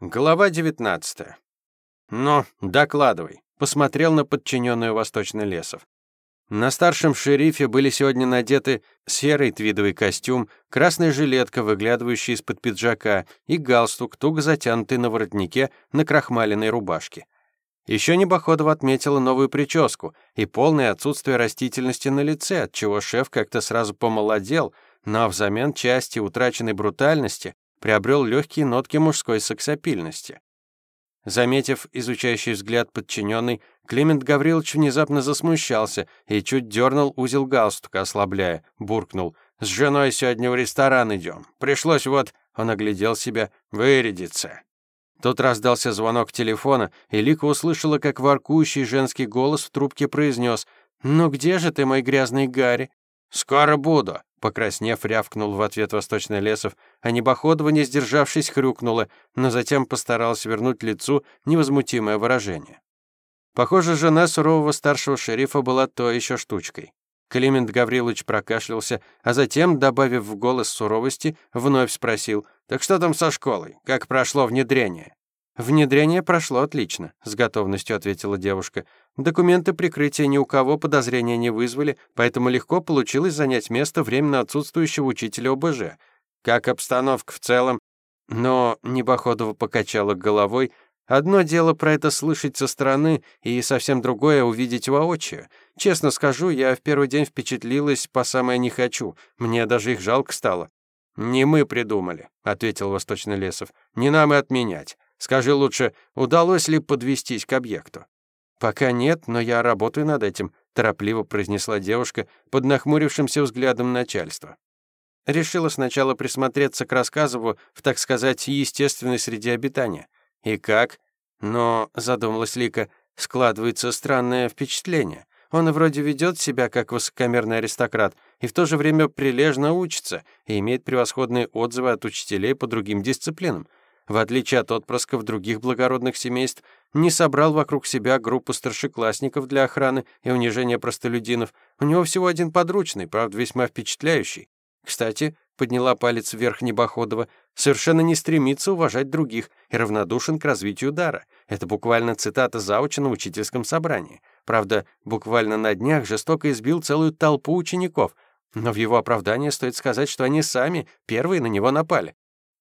Глава 19. «Ну, докладывай», — посмотрел на подчиненную Восточный Лесов. На старшем шерифе были сегодня надеты серый твидовый костюм, красная жилетка, выглядывающая из-под пиджака, и галстук, туго затянутый на воротнике на крахмаленной рубашке. Еще Небоходова отметила новую прическу и полное отсутствие растительности на лице, отчего шеф как-то сразу помолодел, но взамен части утраченной брутальности приобрел легкие нотки мужской сексапильности. Заметив изучающий взгляд подчиненный, Климент Гаврилович внезапно засмущался и чуть дернул узел галстука, ослабляя, буркнул. «С женой сегодня в ресторан идем. Пришлось вот...» Он оглядел себя. «Вырядиться». Тут раздался звонок телефона, и Лика услышала, как воркующий женский голос в трубке произнес «Ну где же ты, мой грязный Гарри?» «Скоро буду», Покраснев, рявкнул в ответ Восточный Лесов, а Небоходова, не сдержавшись, хрюкнула, но затем постаралась вернуть лицу невозмутимое выражение. Похоже, жена сурового старшего шерифа была то еще штучкой. Климент Гаврилович прокашлялся, а затем, добавив в голос суровости, вновь спросил, «Так что там со школой? Как прошло внедрение?» «Внедрение прошло отлично», — с готовностью ответила девушка. «Документы прикрытия ни у кого подозрения не вызвали, поэтому легко получилось занять место временно отсутствующего учителя ОБЖ. Как обстановка в целом?» Но Небоходова покачала головой. «Одно дело про это слышать со стороны, и совсем другое — увидеть воочию. Честно скажу, я в первый день впечатлилась по самое не хочу. Мне даже их жалко стало». «Не мы придумали», — ответил Восточный Лесов. «Не нам и отменять». Скажи лучше, удалось ли подвестись к объекту? Пока нет, но я работаю над этим, торопливо произнесла девушка под нахмурившимся взглядом начальства. Решила сначала присмотреться к рассказу в, так сказать, естественной среде обитания. И как? Но, задумалась Лика, складывается странное впечатление. Он вроде ведет себя как высокомерный аристократ и в то же время прилежно учится и имеет превосходные отзывы от учителей по другим дисциплинам в отличие от отпрысков других благородных семейств, не собрал вокруг себя группу старшеклассников для охраны и унижения простолюдинов. У него всего один подручный, правда, весьма впечатляющий. Кстати, подняла палец вверх Небоходова, совершенно не стремится уважать других и равнодушен к развитию дара. Это буквально цитата заучена на учительском собрании. Правда, буквально на днях жестоко избил целую толпу учеников, но в его оправдание стоит сказать, что они сами первые на него напали.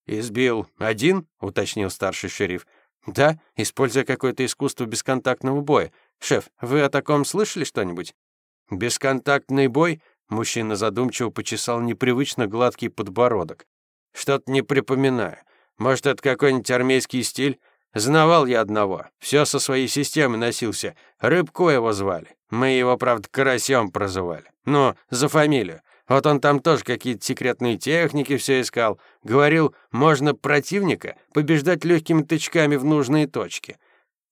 «Избил один?» — уточнил старший шериф. «Да, используя какое-то искусство бесконтактного боя. Шеф, вы о таком слышали что-нибудь?» «Бесконтактный бой?» — мужчина задумчиво почесал непривычно гладкий подбородок. «Что-то не припоминаю. Может, это какой-нибудь армейский стиль? Знавал я одного. Все со своей системы носился. Рыбко его звали. Мы его, правда, карасем прозывали. Но за фамилию. Вот он там тоже какие-то секретные техники все искал. Говорил, можно противника побеждать легкими тычками в нужные точки.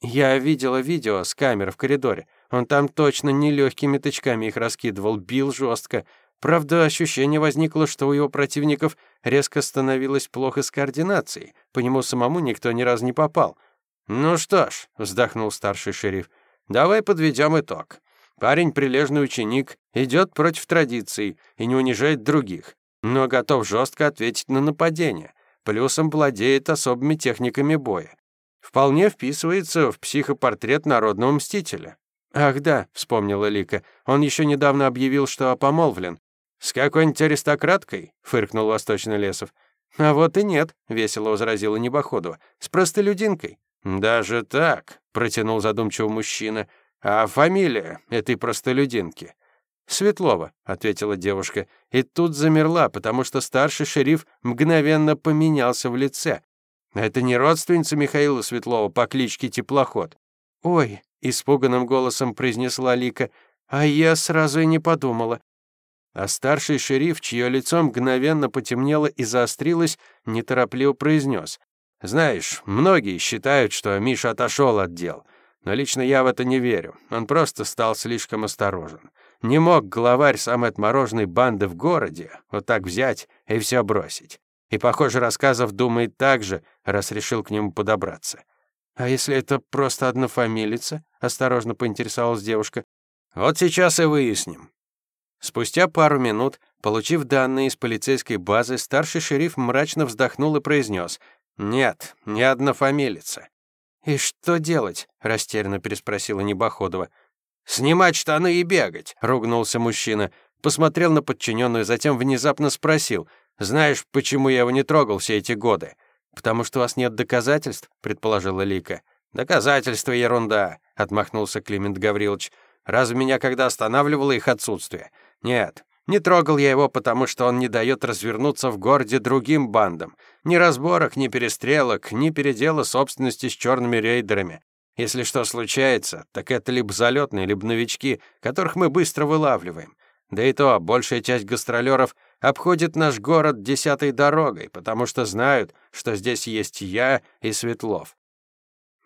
Я видела видео с камер в коридоре. Он там точно не легкими тычками их раскидывал, бил жестко. Правда, ощущение возникло, что у его противников резко становилось плохо с координацией. По нему самому никто ни разу не попал. «Ну что ж», — вздохнул старший шериф, — «давай подведем итог. Парень прилежный ученик, идет против традиций и не унижает других, но готов жестко ответить на нападение. Плюсом владеет особыми техниками боя. Вполне вписывается в психопортрет народного мстителя. «Ах да», — вспомнила Лика, — «он еще недавно объявил, что помолвлен». «С какой-нибудь аристократкой?» — фыркнул Восточный Лесов. «А вот и нет», — весело возразила Небоходова, — «с простолюдинкой». «Даже так?» — протянул задумчиво мужчина. «А фамилия этой простолюдинки?» «Светлова», — ответила девушка, и тут замерла, потому что старший шериф мгновенно поменялся в лице. «Это не родственница Михаила Светлова по кличке Теплоход?» «Ой», — испуганным голосом произнесла Лика, «а я сразу и не подумала». А старший шериф, чье лицо мгновенно потемнело и заострилось, неторопливо произнес. «Знаешь, многие считают, что Миша отошел от дел». Но лично я в это не верю. Он просто стал слишком осторожен. Не мог главарь самой отмороженной банды в городе вот так взять и все бросить. И, похоже, рассказов думает так же, раз решил к нему подобраться. «А если это просто однофамилица?» — осторожно поинтересовалась девушка. «Вот сейчас и выясним». Спустя пару минут, получив данные из полицейской базы, старший шериф мрачно вздохнул и произнес. «Нет, не однофамилица». «И что делать?» — растерянно переспросила Небоходова. «Снимать штаны и бегать», — ругнулся мужчина. Посмотрел на подчиненную, затем внезапно спросил. «Знаешь, почему я его не трогал все эти годы?» «Потому что у вас нет доказательств», — предположила Лика. «Доказательства — ерунда», — отмахнулся Климент Гаврилович. «Разве меня когда останавливало их отсутствие? Нет, не трогал я его, потому что он не дает развернуться в городе другим бандам. Ни разборок, ни перестрелок, ни передела собственности с черными рейдерами. Если что случается, так это либо залетные, либо новички, которых мы быстро вылавливаем. Да и то, большая часть гастролеров обходит наш город десятой дорогой, потому что знают, что здесь есть я и Светлов.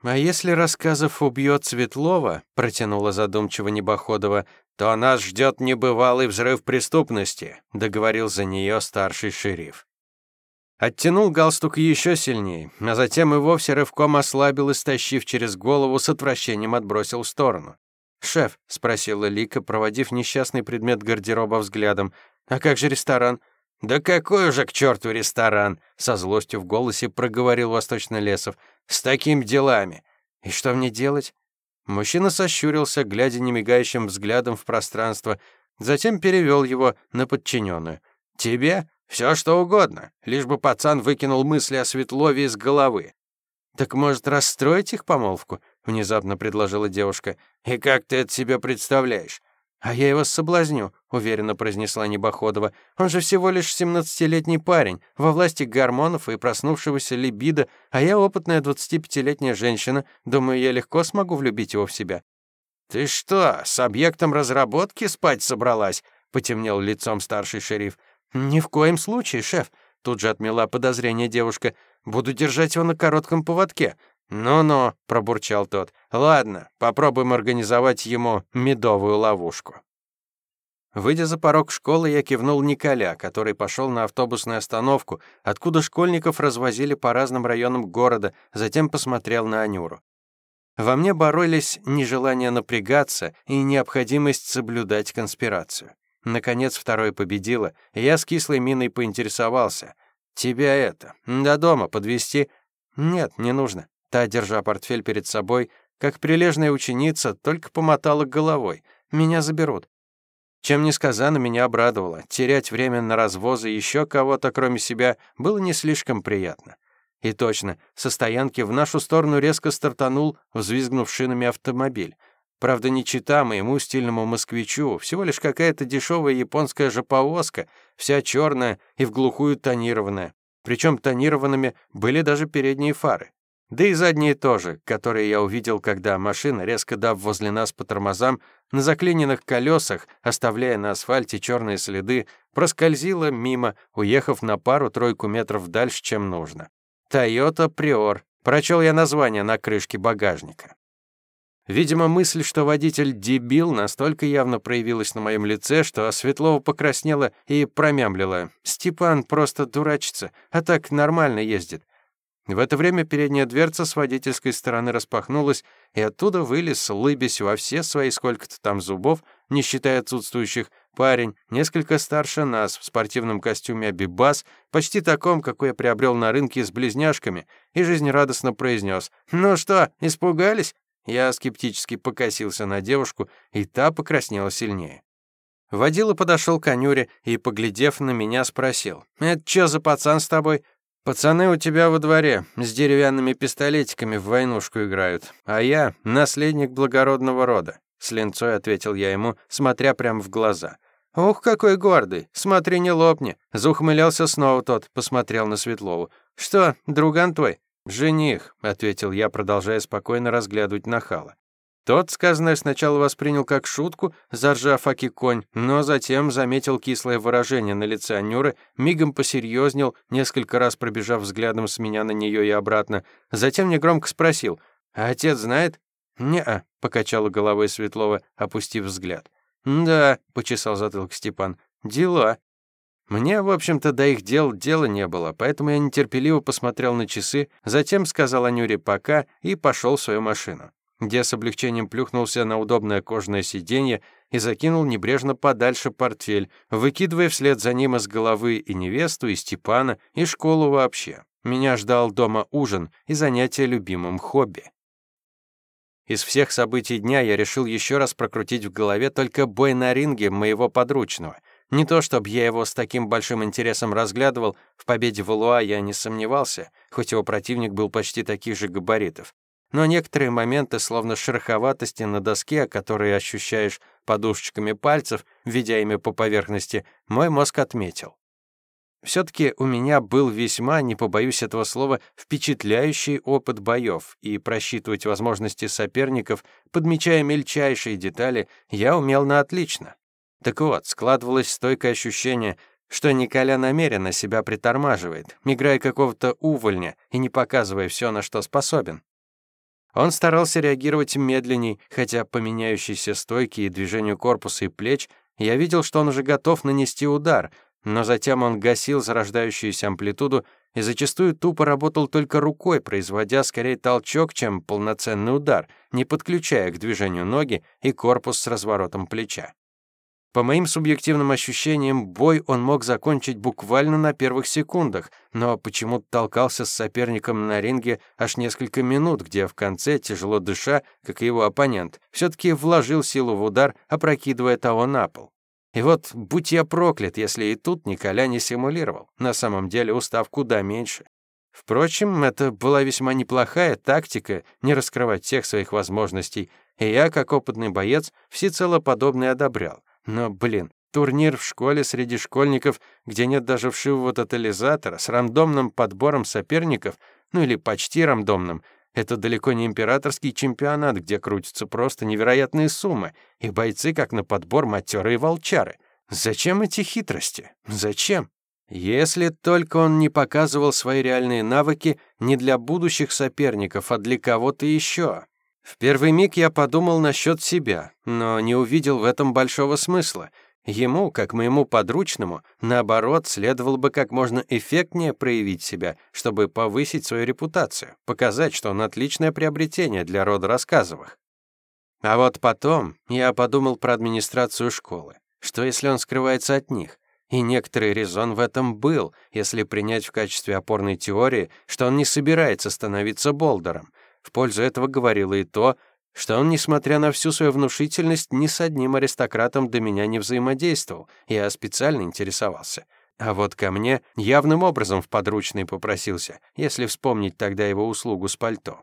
«А если рассказов убьет Светлова», — протянула задумчиво Небоходова, «то нас ждет небывалый взрыв преступности», — договорил за нее старший шериф. Оттянул галстук еще сильнее, а затем и вовсе рывком ослабил, истощив через голову, с отвращением отбросил в сторону. «Шеф», — спросила Лика, проводив несчастный предмет гардероба взглядом, «а как же ресторан?» «Да какой уже к черту ресторан!» — со злостью в голосе проговорил Восточный Лесов. «С такими делами!» «И что мне делать?» Мужчина сощурился, глядя немигающим взглядом в пространство, затем перевел его на подчиненную. «Тебе? Все что угодно, лишь бы пацан выкинул мысли о Светлове из головы». «Так, может, расстроить их помолвку?» — внезапно предложила девушка. «И как ты это себе представляешь?» «А я его соблазню», — уверенно произнесла Небоходова. «Он же всего лишь семнадцатилетний парень, во власти гормонов и проснувшегося либидо, а я опытная двадцатипятилетняя женщина. Думаю, я легко смогу влюбить его в себя». «Ты что, с объектом разработки спать собралась?» — потемнел лицом старший шериф. «Ни в коем случае, шеф», — тут же отмела подозрение девушка. «Буду держать его на коротком поводке. «Ну-ну», — пробурчал тот. «Ладно, попробуем организовать ему медовую ловушку». Выйдя за порог школы, я кивнул Николя, который пошел на автобусную остановку, откуда школьников развозили по разным районам города, затем посмотрел на Анюру. Во мне боролись нежелание напрягаться и необходимость соблюдать конспирацию. Наконец, второй победила, и я с кислой миной поинтересовался. «Тебя это, до дома подвести? «Нет, не нужно», Та, держа портфель перед собой, как прилежная ученица, только помотала головой. «Меня заберут». Чем несказанно меня обрадовало, терять время на развозы еще кого-то, кроме себя, было не слишком приятно. И точно, со стоянки в нашу сторону резко стартанул, взвизгнув шинами автомобиль. Правда, не чита моему стильному москвичу, всего лишь какая-то дешевая японская же повозка, вся черная и в глухую тонированная. Причем тонированными были даже передние фары. Да и задние тоже, которые я увидел, когда машина, резко дав возле нас по тормозам, на заклиненных колесах, оставляя на асфальте черные следы, проскользила мимо, уехав на пару-тройку метров дальше, чем нужно. «Тойота Приор», прочел я название на крышке багажника. Видимо, мысль, что водитель дебил, настолько явно проявилась на моем лице, что Светлова покраснела и промямлила. «Степан просто дурачится, а так нормально ездит. В это время передняя дверца с водительской стороны распахнулась, и оттуда вылез, лыбясь во все свои сколько-то там зубов, не считая отсутствующих, парень, несколько старше нас, в спортивном костюме Абибас, почти таком, какой я приобрел на рынке с близняшками, и жизнерадостно произнес «Ну что, испугались?» Я скептически покосился на девушку, и та покраснела сильнее. Водила подошел к Анюре и, поглядев на меня, спросил «Это что за пацан с тобой? Пацаны у тебя во дворе с деревянными пистолетиками в войнушку играют, а я наследник благородного рода, с ленцой ответил я ему, смотря прямо в глаза. Ух, какой гордый. Смотри, не лопни. Заухмылялся снова тот, посмотрел на Светлову. Что, друган твой? Жених, ответил я, продолжая спокойно разглядывать нахала. Тот сказанное сначала воспринял как шутку, заржав аки конь, но затем заметил кислое выражение на лице Анюры, мигом посерьезнел, несколько раз пробежав взглядом с меня на нее и обратно, затем негромко спросил, «А отец знает?» «Не-а», — покачала головой Светлова, опустив взгляд. «Да», — почесал затылок Степан, — «дела». Мне, в общем-то, до их дел дела не было, поэтому я нетерпеливо посмотрел на часы, затем сказал Анюре «пока» и пошел в свою машину где с облегчением плюхнулся на удобное кожаное сиденье и закинул небрежно подальше портфель, выкидывая вслед за ним из головы и невесту, и Степана, и школу вообще. Меня ждал дома ужин и занятие любимым хобби. Из всех событий дня я решил еще раз прокрутить в голове только бой на ринге моего подручного. Не то чтобы я его с таким большим интересом разглядывал, в победе Валуа я не сомневался, хоть его противник был почти таких же габаритов. Но некоторые моменты, словно шероховатости на доске, которые ощущаешь подушечками пальцев, ведя ими по поверхности, мой мозг отметил. Все-таки у меня был весьма, не побоюсь этого слова, впечатляющий опыт боев, и просчитывать возможности соперников, подмечая мельчайшие детали, я умел на отлично. Так вот, складывалось стойкое ощущение, что Николя намеренно себя притормаживает, играя какого-то увольня и не показывая все, на что способен. Он старался реагировать медленней, хотя по меняющейся стойке и движению корпуса и плеч я видел, что он уже готов нанести удар — но затем он гасил зарождающуюся амплитуду и зачастую тупо работал только рукой, производя скорее толчок, чем полноценный удар, не подключая к движению ноги и корпус с разворотом плеча. По моим субъективным ощущениям, бой он мог закончить буквально на первых секундах, но почему-то толкался с соперником на ринге аж несколько минут, где в конце, тяжело дыша, как и его оппонент, все-таки вложил силу в удар, опрокидывая того на пол. И вот, будь я проклят, если и тут Николя не симулировал. На самом деле устав куда меньше. Впрочем, это была весьма неплохая тактика не раскрывать всех своих возможностей, и я, как опытный боец, всецело подобное одобрял. Но, блин, турнир в школе среди школьников, где нет даже вшивого тотализатора, с рандомным подбором соперников, ну или почти рандомным, это далеко не императорский чемпионат, где крутятся просто невероятные суммы, и бойцы как на подбор матерые волчары. Зачем эти хитрости? Зачем? Если только он не показывал свои реальные навыки не для будущих соперников, а для кого-то еще. В первый миг я подумал насчет себя, но не увидел в этом большого смысла — Ему, как моему подручному, наоборот, следовало бы как можно эффектнее проявить себя, чтобы повысить свою репутацию, показать, что он отличное приобретение для рода рассказовых. А вот потом я подумал про администрацию школы. Что если он скрывается от них? И некоторый резон в этом был, если принять в качестве опорной теории, что он не собирается становиться болдером. В пользу этого говорило и то, что он, несмотря на всю свою внушительность, ни с одним аристократом до меня не взаимодействовал, я специально интересовался. А вот ко мне явным образом в подручный попросился, если вспомнить тогда его услугу с пальто.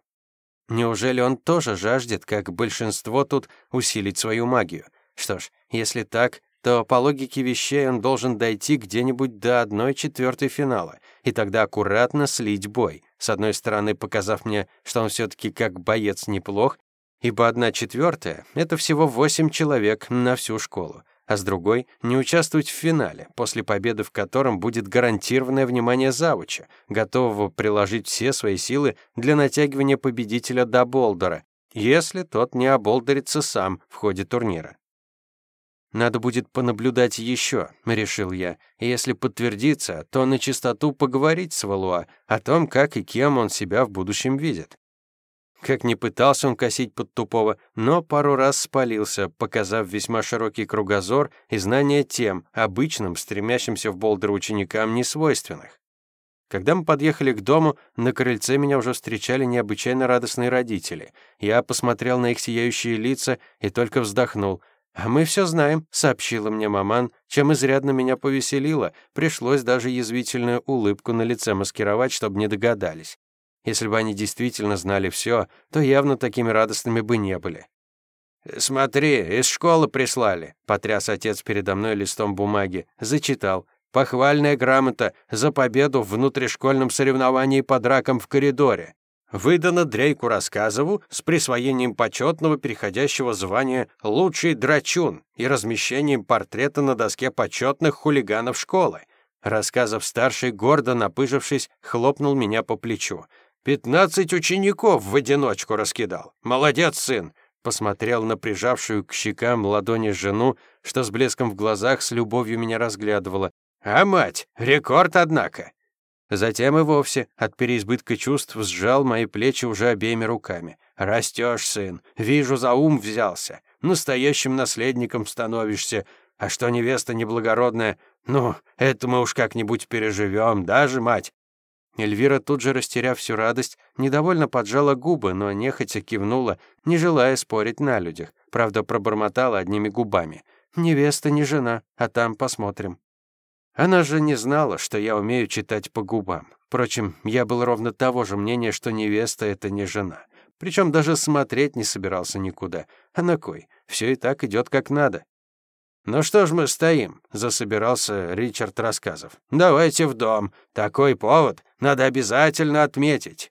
Неужели он тоже жаждет, как большинство тут, усилить свою магию? Что ж, если так, то по логике вещей он должен дойти где-нибудь до одной четвертой финала, и тогда аккуратно слить бой, с одной стороны показав мне, что он все-таки как боец неплох, ибо одна четвертая — это всего восемь человек на всю школу, а с другой — не участвовать в финале, после победы в котором будет гарантированное внимание завуча, готового приложить все свои силы для натягивания победителя до Болдера, если тот не оболдерится сам в ходе турнира. «Надо будет понаблюдать еще», — решил я, если подтвердится, то на чистоту поговорить с Валуа о том, как и кем он себя в будущем видит. Как ни пытался он косить под тупого, но пару раз спалился, показав весьма широкий кругозор и знания тем, обычным, стремящимся в болдер ученикам несвойственных. Когда мы подъехали к дому, на крыльце меня уже встречали необычайно радостные родители. Я посмотрел на их сияющие лица и только вздохнул. «А мы все знаем», — сообщила мне маман, чем изрядно меня повеселило. Пришлось даже язвительную улыбку на лице маскировать, чтобы не догадались. Если бы они действительно знали все, то явно такими радостными бы не были. «Смотри, из школы прислали», — потряс отец передо мной листом бумаги. Зачитал. «Похвальная грамота за победу в внутришкольном соревновании по дракам в коридоре. Выдано Дрейку Рассказову с присвоением почетного переходящего звания «Лучший драчун» и размещением портрета на доске почетных хулиганов школы». Рассказов-старший, гордо напыжившись, хлопнул меня по плечу. Пятнадцать учеников в одиночку раскидал. Молодец, сын!» Посмотрел на прижавшую к щекам ладони жену, что с блеском в глазах с любовью меня разглядывала. «А мать, рекорд, однако!» Затем и вовсе от переизбытка чувств сжал мои плечи уже обеими руками. «Растешь, сын, вижу, за ум взялся. Настоящим наследником становишься. А что невеста неблагородная? Ну, это мы уж как-нибудь переживем, даже мать. Эльвира, тут же растеряв всю радость, недовольно поджала губы, но нехотя кивнула, не желая спорить на людях. Правда, пробормотала одними губами. «Невеста не жена, а там посмотрим». Она же не знала, что я умею читать по губам. Впрочем, я был ровно того же мнения, что невеста — это не жена. Причем даже смотреть не собирался никуда. А на кой? Все и так идет как надо. «Ну что ж мы стоим?» — засобирался Ричард Рассказов. «Давайте в дом. Такой повод надо обязательно отметить».